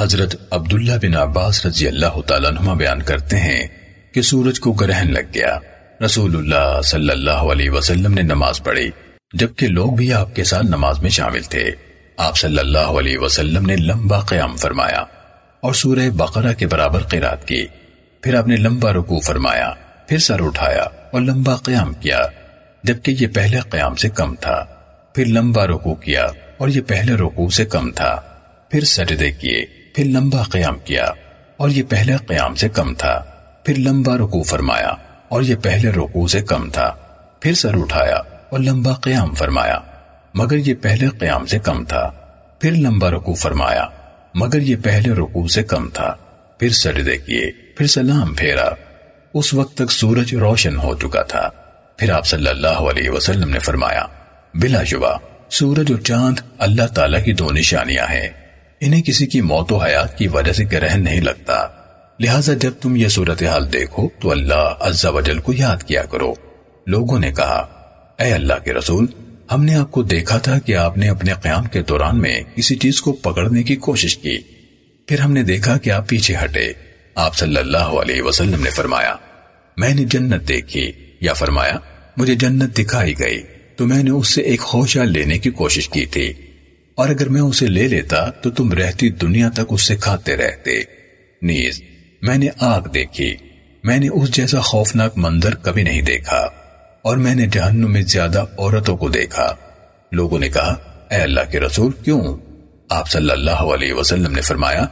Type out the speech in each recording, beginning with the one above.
حضرت عبداللہ بن عباس رضی اللہ تعالیٰ عنہ بیان کرتے ہیں کہ سورج کو گرہن لگ گیا۔ رسول اللہ صلی اللہ علیہ وسلم نے نماز پڑھی، جبکہ لوگ بھی آپ کے ساتھ نماز میں شامل تھے۔ آپ صلی اللہ علیہ وسلم نے لمبا قیام فرمایا اور سورہ بقرہ کے برابر قرات کی۔ پھر آپ نے لمبا رکوع فرمایا، پھر سر اٹھایا اور لمبا قیام کیا، جبکہ یہ پہلے قیام سے کم تھا۔ پھر لمبا رکوع کیا اور یہ پہلے رکوع سے کم تھا۔ پھر سجدے کیے۔ پھر لمبا قیام کیا اور یہ پہلے قیام سے کم تھا۔ پھر لمبا رکوع فرمایا اور یہ پہلے رکوع سے کم تھا۔ پھر سر اٹھایا اور لمبا قیام فرمایا، مگر یہ پہلے قیام سے کم تھا۔ پھر لمبا رکوع فرمایا، مگر یہ پہلے رکوع سے کم تھا۔ پھر سجدے کیے، پھر سلام پھیرا۔ اس وقت تک سورج روشن ہو چکا تھا۔ پھر آپ صلی اللہ علیہ وسلم نے فرمایا، بلا شبہ، سورج اور چاند اللہ تعالیٰ کی دو نشانیاں ہیں۔ انہیں کسی کی موت و حیات کی وجہ سے گرہن نہیں لگتا۔ لہٰذا جب تم یہ صورتحال دیکھو تو اللہ عز و جل کو یاد کیا کرو۔ لوگوں نے کہا، اے اللہ کے رسول، ہم نے آپ کو دیکھا تھا کہ آپ نے اپنے قیام کے دوران میں کسی چیز کو پکڑنے کی کوشش کی۔ پھر ہم نے دیکھا کہ آپ پیچھے ہٹے۔ آپ صلی اللہ علیہ وسلم نے فرمایا، میں نے جنت دیکھی۔ یا فرمایا، مجھے جنت دکھائی گئی۔ تو میں نے اس سے ایک خوشہ لینے کی کوشش کی تھی۔ اور اگر میں اسے لے لیتا تو تم رہتی دنیا تک اس سے کھاتے رہتے۔ نیز، میں نے آگ دیکھی۔ میں نے اس جیسا خوفناک منظر کبھی نہیں دیکھا۔ اور میں نے جہنم میں زیادہ عورتوں کو دیکھا۔ لوگوں نے کہا، اے اللہ کے رسول، کیوں؟ آپ صلی اللہ علیہ وسلم نے فرمایا،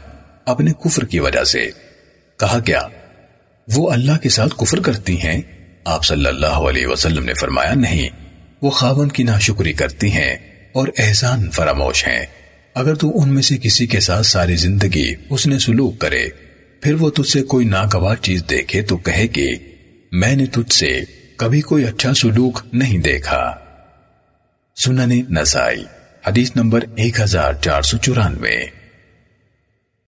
اپنے کفر کی وجہ سے۔ کہا، کیا؟ وہ اللہ کے ساتھ کفر کرتی ہیں؟ آپ صلی اللہ علیہ وسلم نے فرمایا، نہیں، وہ خاون کی ناشکری کرتی ہیں۔ اور احسان فراموش ہیں۔ اگر تو ان میں سے کسی کے ساتھ ساری زندگی اس نے سلوک کرے، پھر وہ تجھ سے کوئی ناگوار چیز دیکھے تو کہے کہ میں نے تجھ سے کبھی کوئی اچھا سلوک نہیں دیکھا۔ سنن نسائی، حدیث نمبر ایک ہزار چار سو چورانوے۔